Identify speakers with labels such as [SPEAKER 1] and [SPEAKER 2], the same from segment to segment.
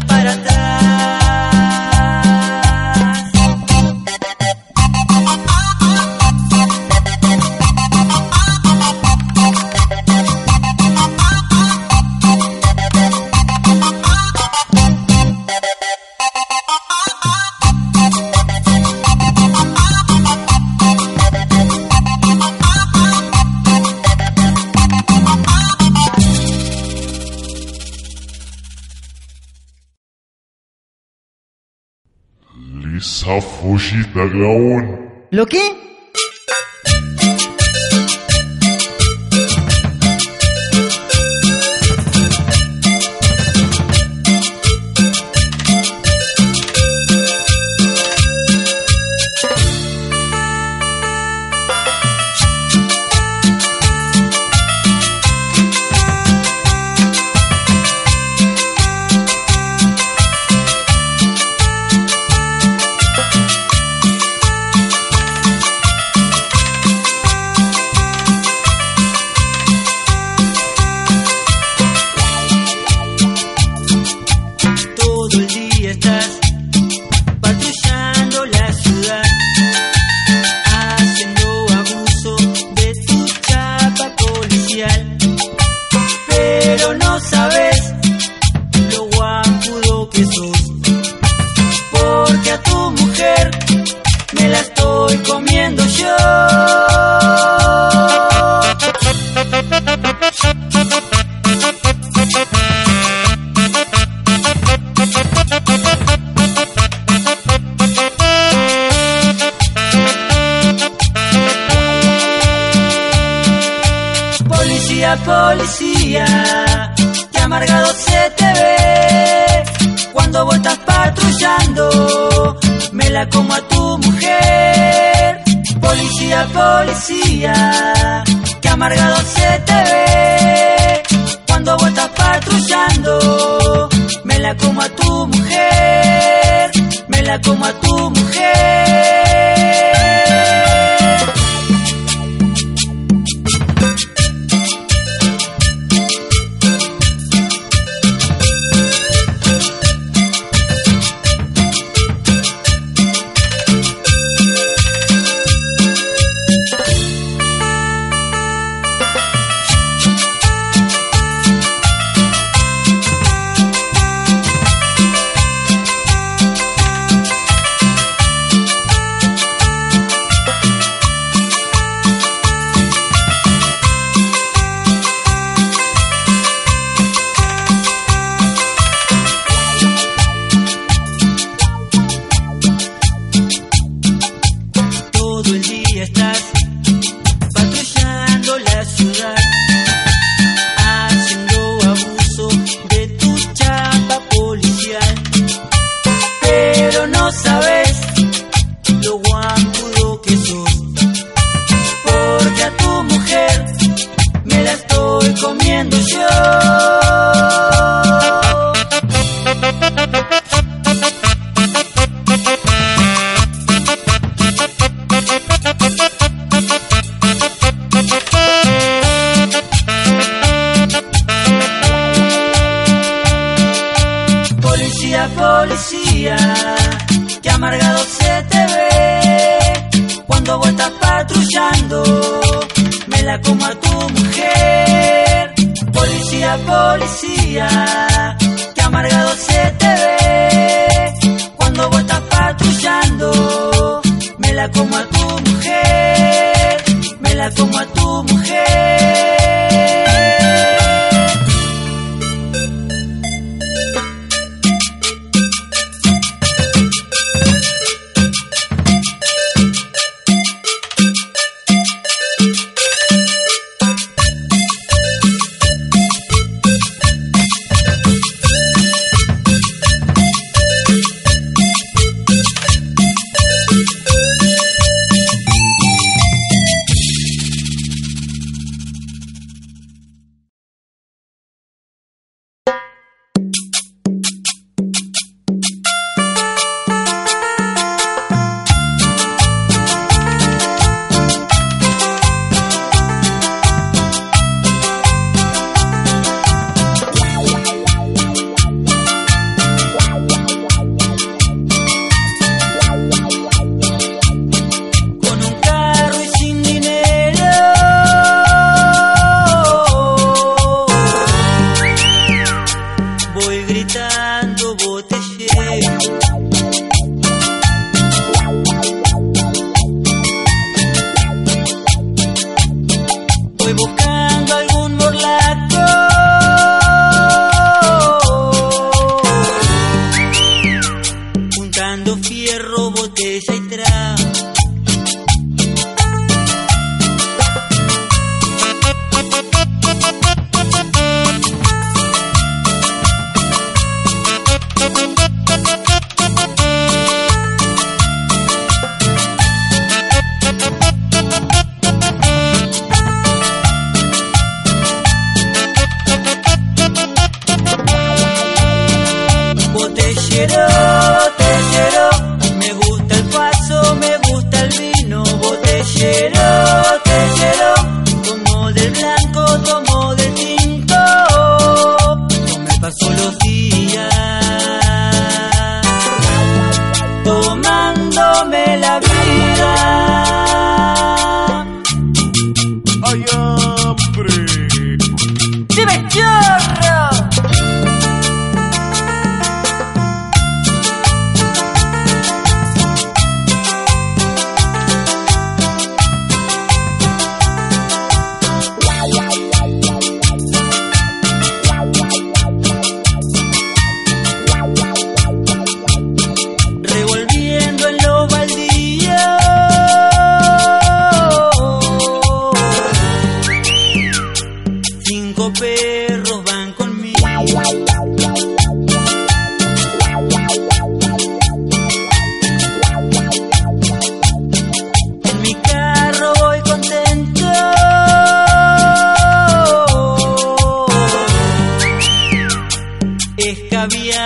[SPEAKER 1] para atrás. ¿Lo qué? Policía, que amargado se te ve. Cuando vos estás patrullando, me la como a tu mujer. Policía, policía, que amargado se te ve. Cuando vos estás patrullando, me la como a tu mujer. Me la como a tu mujer.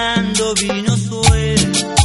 [SPEAKER 1] tirando vino suelto.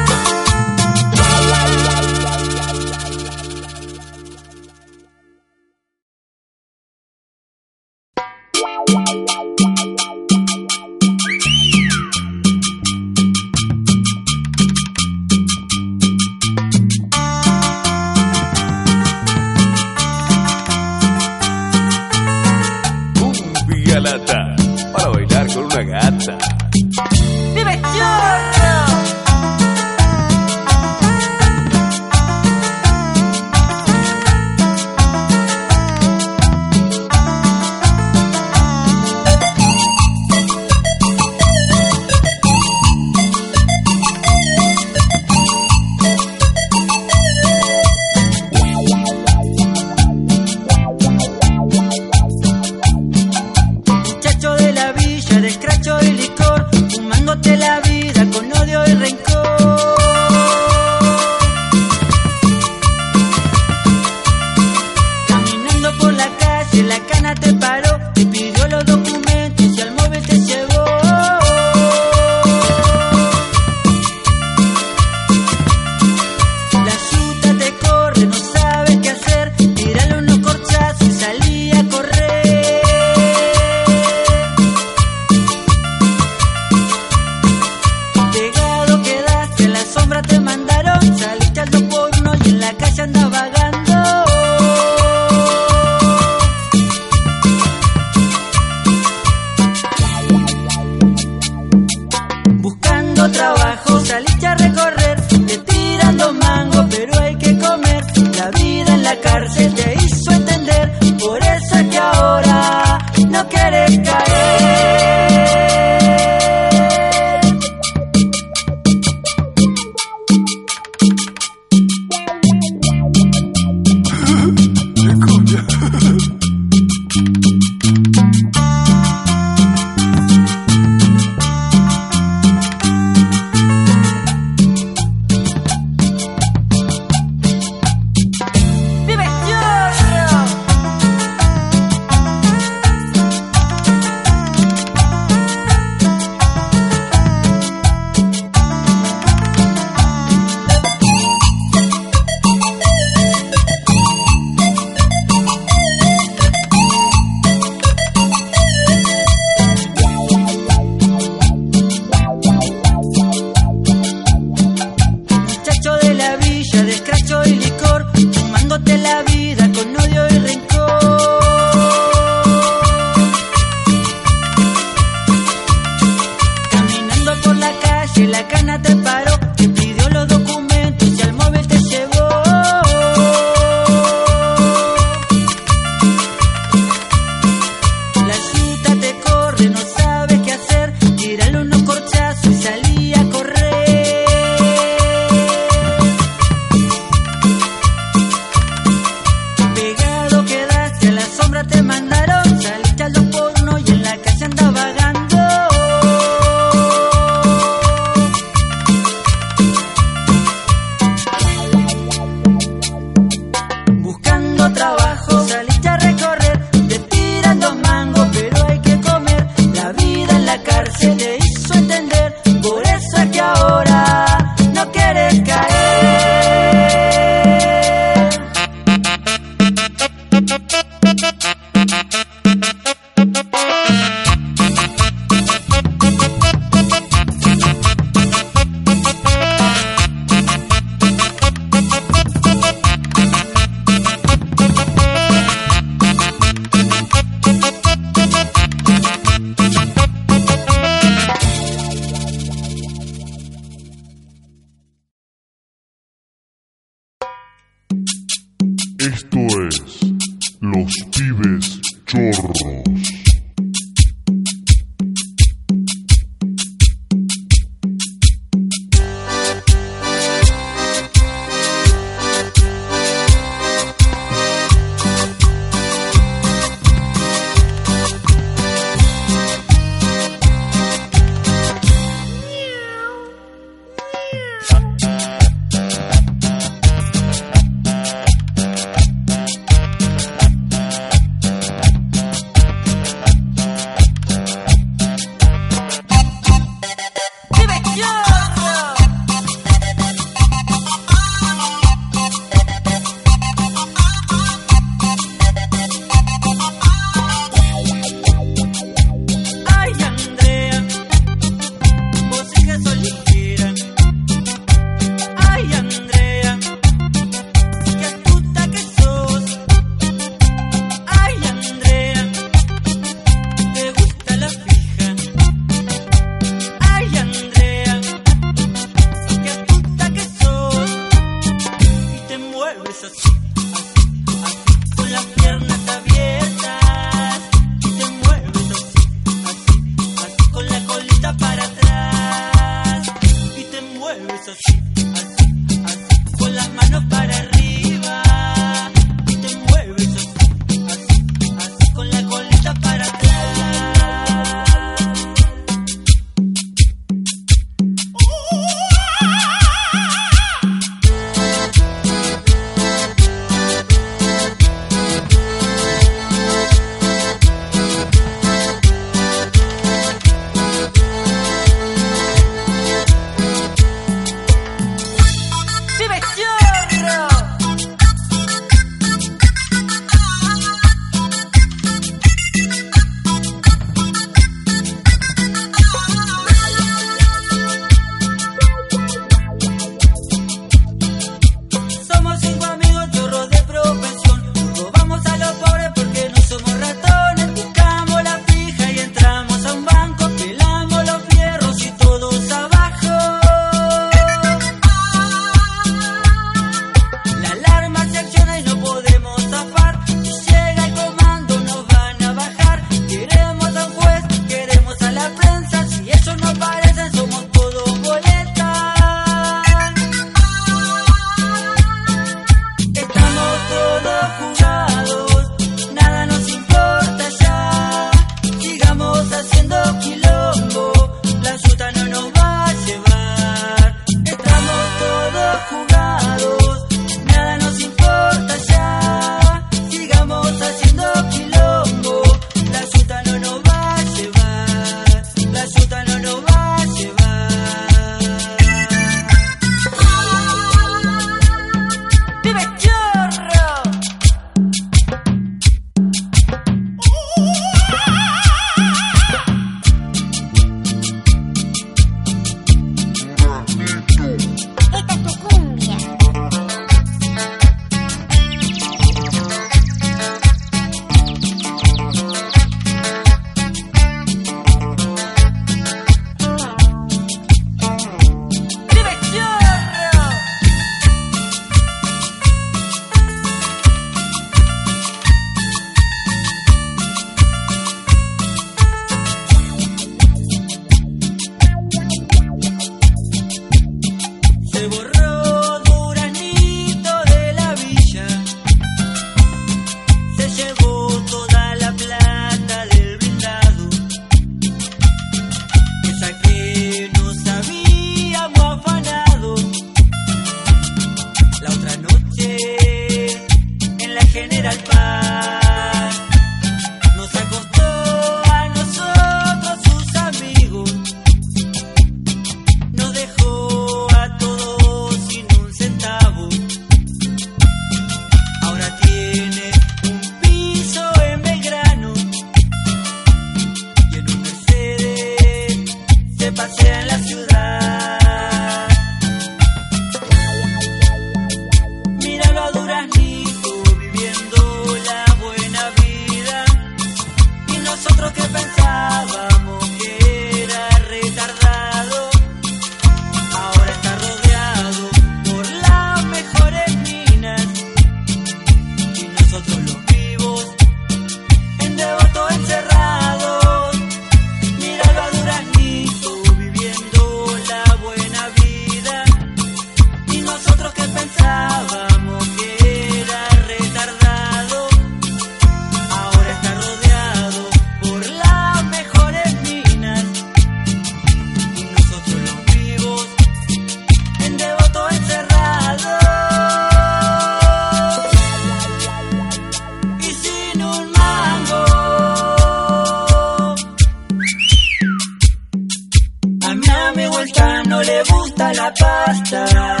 [SPEAKER 1] Gusta la pasta.